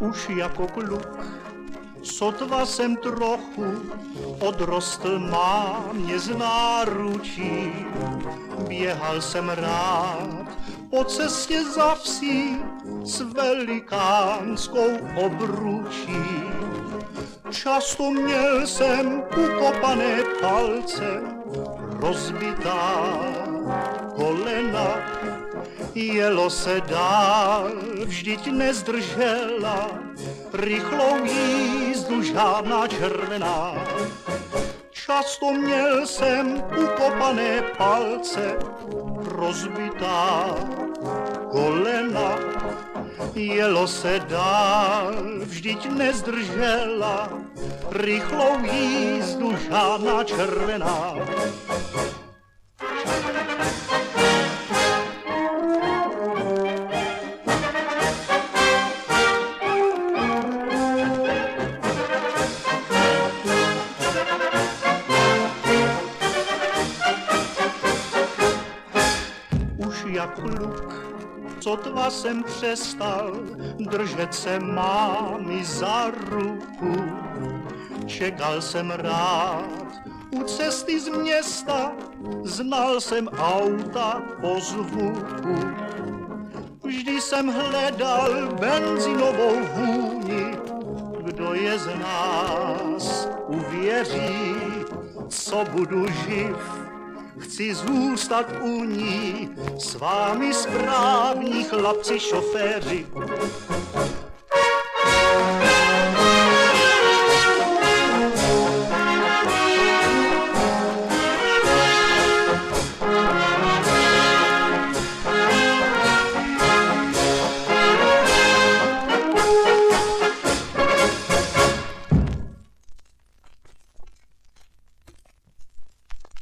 už jako kluk. Sotva jsem trochu odrostl, má mě z náručí. Běhal jsem rád po cestě za vsí s velikánskou obručí. Často měl jsem ukopané palce, rozbitá. Jelo se dál, vždyť nezdržela, rychlou jízdu žádná červená. Často měl jsem ukopané palce, rozbitá kolena. Jelo se dál, vždyť nezdržela, rychlou jízdu žádná červená. Kluk, sotva jsem přestal držet se mámy za ruku. Čekal jsem rád u cesty z města, znal jsem auta po zvuku. Vždy jsem hledal benzinovou vůni, kdo je z nás uvěří, co budu živ chci zůstat u ní, s vámi správní chlapci šoféři.